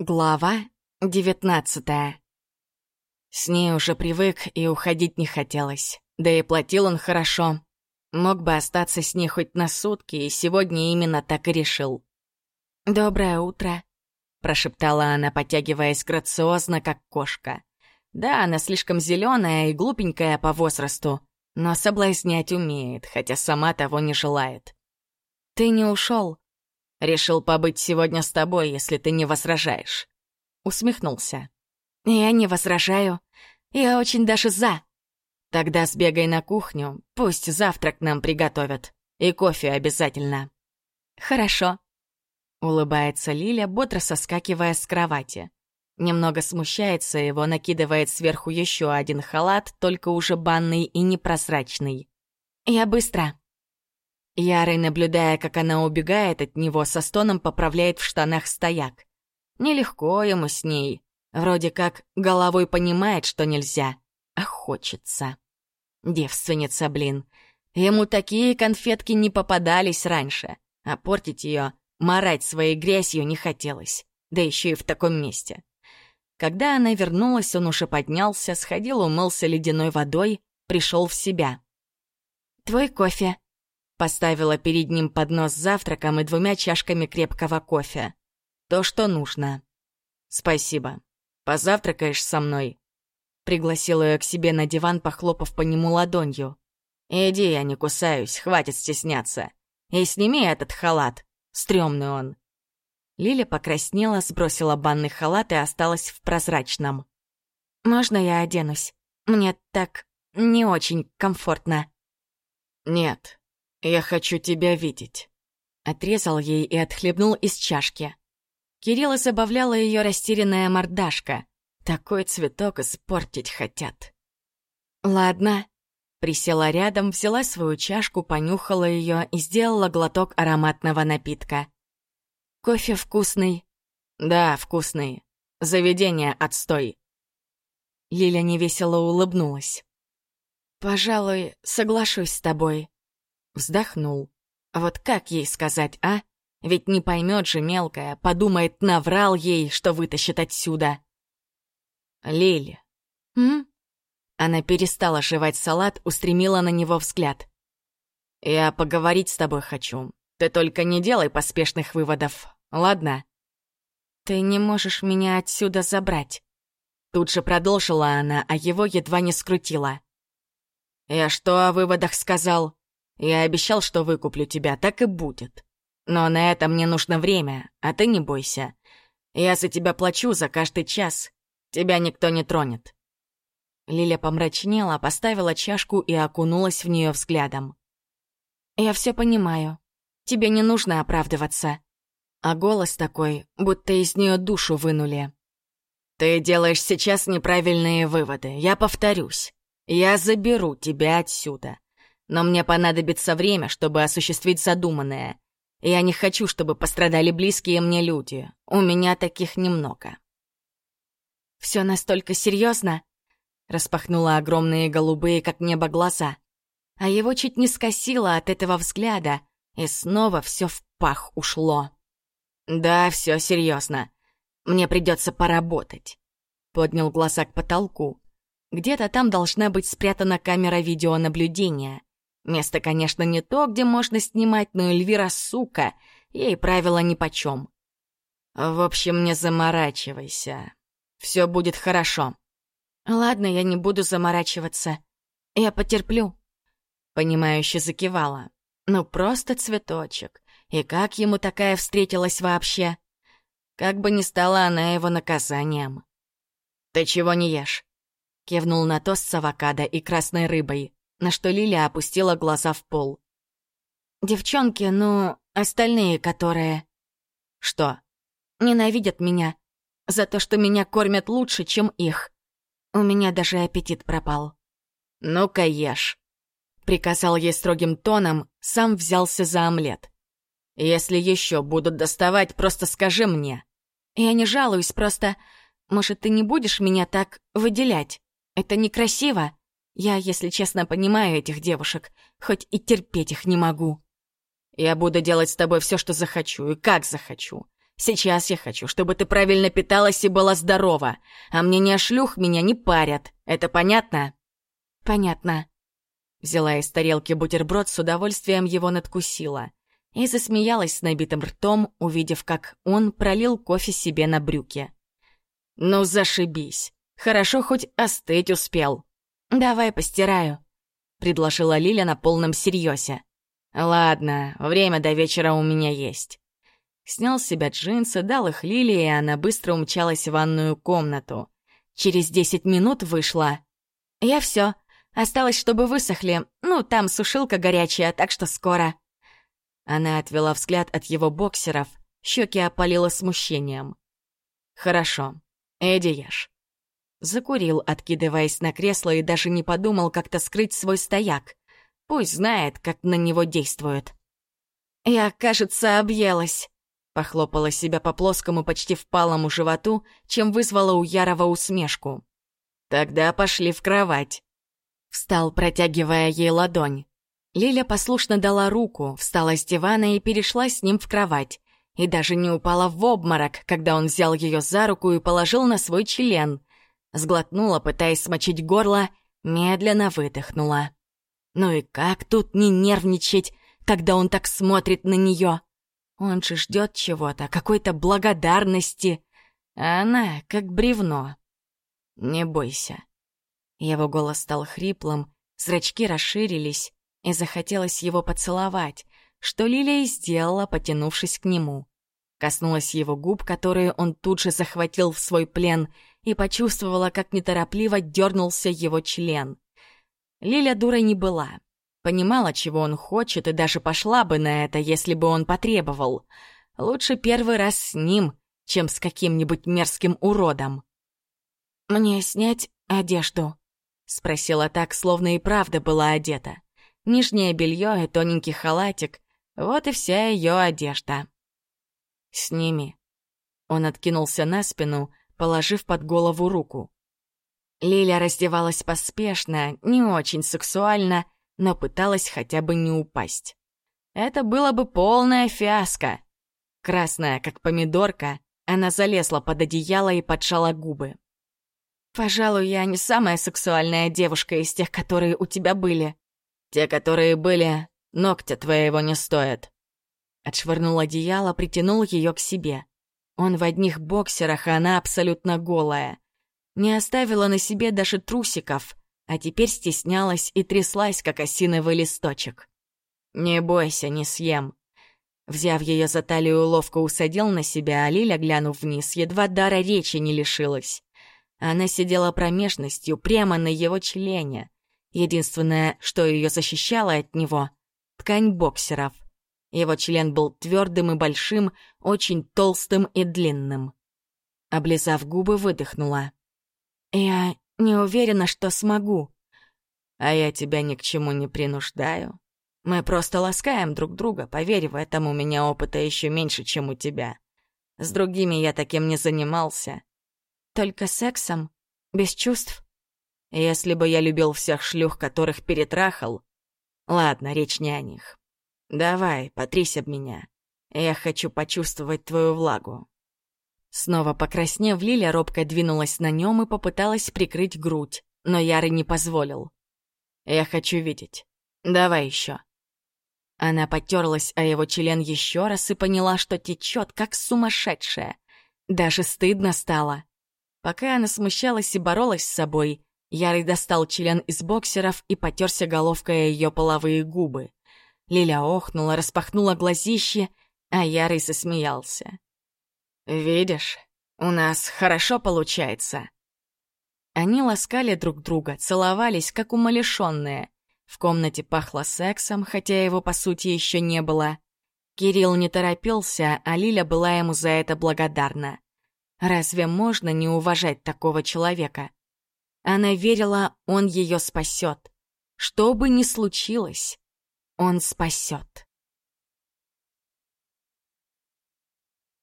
Глава девятнадцатая. С ней уже привык и уходить не хотелось. Да и платил он хорошо. Мог бы остаться с ней хоть на сутки, и сегодня именно так и решил. «Доброе утро», — прошептала она, потягиваясь грациозно, как кошка. Да, она слишком зеленая и глупенькая по возрасту, но соблазнять умеет, хотя сама того не желает. «Ты не ушел, Решил побыть сегодня с тобой, если ты не возражаешь. Усмехнулся. Я не возражаю. Я очень даже за. Тогда сбегай на кухню, пусть завтрак нам приготовят. И кофе обязательно. Хорошо. Улыбается Лиля, бодро соскакивая с кровати. Немного смущается его, накидывает сверху еще один халат, только уже банный и непрозрачный. «Я быстро». Ярый, наблюдая, как она убегает от него, со стоном поправляет в штанах стояк. Нелегко ему с ней. Вроде как головой понимает, что нельзя, а хочется. Девственница, блин. Ему такие конфетки не попадались раньше, а портить ее, марать своей грязью не хотелось, да еще и в таком месте. Когда она вернулась, он уже поднялся, сходил, умылся ледяной водой, пришел в себя. «Твой кофе», Поставила перед ним поднос с завтраком и двумя чашками крепкого кофе. То, что нужно. «Спасибо. Позавтракаешь со мной?» Пригласила ее к себе на диван, похлопав по нему ладонью. «Иди, я не кусаюсь, хватит стесняться. И сними этот халат. Стрёмный он». Лиля покраснела, сбросила банный халат и осталась в прозрачном. «Можно я оденусь? Мне так не очень комфортно». «Нет, «Я хочу тебя видеть», — отрезал ей и отхлебнул из чашки. Кирилла забавляла ее растерянная мордашка. Такой цветок испортить хотят. «Ладно», — присела рядом, взяла свою чашку, понюхала ее и сделала глоток ароматного напитка. «Кофе вкусный?» «Да, вкусный. Заведение отстой». Лиля невесело улыбнулась. «Пожалуй, соглашусь с тобой», Вздохнул. Вот как ей сказать, а? Ведь не поймет же мелкая, подумает, наврал ей, что вытащит отсюда. Лили. М? Она перестала жевать салат, устремила на него взгляд. «Я поговорить с тобой хочу. Ты только не делай поспешных выводов, ладно?» «Ты не можешь меня отсюда забрать». Тут же продолжила она, а его едва не скрутила. «Я что о выводах сказал?» Я обещал, что выкуплю тебя, так и будет. Но на это мне нужно время, а ты не бойся. Я за тебя плачу за каждый час. Тебя никто не тронет». Лиля помрачнела, поставила чашку и окунулась в нее взглядом. «Я все понимаю. Тебе не нужно оправдываться». А голос такой, будто из нее душу вынули. «Ты делаешь сейчас неправильные выводы. Я повторюсь. Я заберу тебя отсюда. Но мне понадобится время, чтобы осуществить задуманное. Я не хочу, чтобы пострадали близкие мне люди. У меня таких немного. Все настолько серьезно? Распахнула огромные голубые, как небо, глаза. А его чуть не скосило от этого взгляда, и снова все в пах ушло. Да, все серьезно. Мне придется поработать. Поднял глаза к потолку. Где-то там должна быть спрятана камера видеонаблюдения. Место, конечно, не то, где можно снимать, но Эльвира сука, ей правила нипочем. В общем, не заморачивайся. Все будет хорошо. Ладно, я не буду заморачиваться. Я потерплю. Понимающе закивала. Ну, просто цветочек. И как ему такая встретилась вообще? Как бы ни стала она его наказанием. «Ты чего не ешь?» Кивнул на тост с авокадо и красной рыбой на что Лиля опустила глаза в пол. «Девчонки, ну, остальные, которые...» «Что?» «Ненавидят меня за то, что меня кормят лучше, чем их. У меня даже аппетит пропал». «Ну-ка ешь», — приказал ей строгим тоном, сам взялся за омлет. «Если еще будут доставать, просто скажи мне». «Я не жалуюсь, просто... Может, ты не будешь меня так выделять? Это некрасиво?» Я, если честно, понимаю этих девушек, хоть и терпеть их не могу. Я буду делать с тобой все, что захочу и как захочу. Сейчас я хочу, чтобы ты правильно питалась и была здорова, а мне не шлюх меня не парят. Это понятно?» «Понятно». Взяла из тарелки бутерброд, с удовольствием его надкусила. И засмеялась с набитым ртом, увидев, как он пролил кофе себе на брюки. «Ну, зашибись. Хорошо, хоть остыть успел». «Давай постираю», — предложила Лиля на полном серьезе. «Ладно, время до вечера у меня есть». Снял с себя джинсы, дал их Лиле, и она быстро умчалась в ванную комнату. Через десять минут вышла. «Я все. Осталось, чтобы высохли. Ну, там сушилка горячая, так что скоро». Она отвела взгляд от его боксеров, щеки опалила смущением. «Хорошо. Эдди ешь». Закурил, откидываясь на кресло, и даже не подумал как-то скрыть свой стояк. Пусть знает, как на него действует. «Я, кажется, объелась», — похлопала себя по плоскому, почти впалому животу, чем вызвала у Ярова усмешку. «Тогда пошли в кровать». Встал, протягивая ей ладонь. Лиля послушно дала руку, встала с дивана и перешла с ним в кровать. И даже не упала в обморок, когда он взял ее за руку и положил на свой член. Сглотнула, пытаясь смочить горло, медленно выдохнула. Ну и как тут не нервничать, когда он так смотрит на нее? Он же ждет чего-то, какой-то благодарности. А она как бревно. Не бойся. Его голос стал хриплым, зрачки расширились, и захотелось его поцеловать, что Лилия и сделала, потянувшись к нему. Коснулась его губ, которые он тут же захватил в свой плен, и почувствовала, как неторопливо дернулся его член. Лиля дурой не была. Понимала, чего он хочет, и даже пошла бы на это, если бы он потребовал. Лучше первый раз с ним, чем с каким-нибудь мерзким уродом. «Мне снять одежду?» — спросила так, словно и правда была одета. Нижнее белье и тоненький халатик — вот и вся ее одежда. «Сними». Он откинулся на спину, положив под голову руку. Лиля раздевалась поспешно, не очень сексуально, но пыталась хотя бы не упасть. Это было бы полная фиаско. Красная, как помидорка, она залезла под одеяло и поджала губы. «Пожалуй, я не самая сексуальная девушка из тех, которые у тебя были». «Те, которые были, ногтя твоего не стоят». Отшвырнул одеяло, притянул ее к себе. Он в одних боксерах, а она абсолютно голая не оставила на себе даже трусиков, а теперь стеснялась и тряслась, как осиновый листочек. «Не бойся, не съем». Взяв ее за талию, ловко усадил на себя, а Лиля, глянув вниз, едва дара речи не лишилась. Она сидела промежностью прямо на его члене. Единственное, что ее защищало от него — ткань боксеров. Его член был твердым и большим, очень толстым и длинным. Облизав губы, выдохнула. «Я не уверена, что смогу». «А я тебя ни к чему не принуждаю. Мы просто ласкаем друг друга, поверь, в этом у меня опыта еще меньше, чем у тебя. С другими я таким не занимался». «Только сексом? Без чувств?» «Если бы я любил всех шлюх, которых перетрахал...» «Ладно, речь не о них. Давай, потрись об меня. Я хочу почувствовать твою влагу». Снова покраснев, Лиля робко двинулась на нем и попыталась прикрыть грудь, но Яры не позволил. «Я хочу видеть. Давай еще». Она потерлась о его член еще раз и поняла, что течет, как сумасшедшая. Даже стыдно стало. Пока она смущалась и боролась с собой, Ярый достал член из боксеров и потерся головкой о ее половые губы. Лиля охнула, распахнула глазище, а Ярый засмеялся. «Видишь, у нас хорошо получается». Они ласкали друг друга, целовались, как умалишенные. В комнате пахло сексом, хотя его, по сути, еще не было. Кирилл не торопился, а Лиля была ему за это благодарна. Разве можно не уважать такого человека? Она верила, он ее спасет. Что бы ни случилось, он спасет.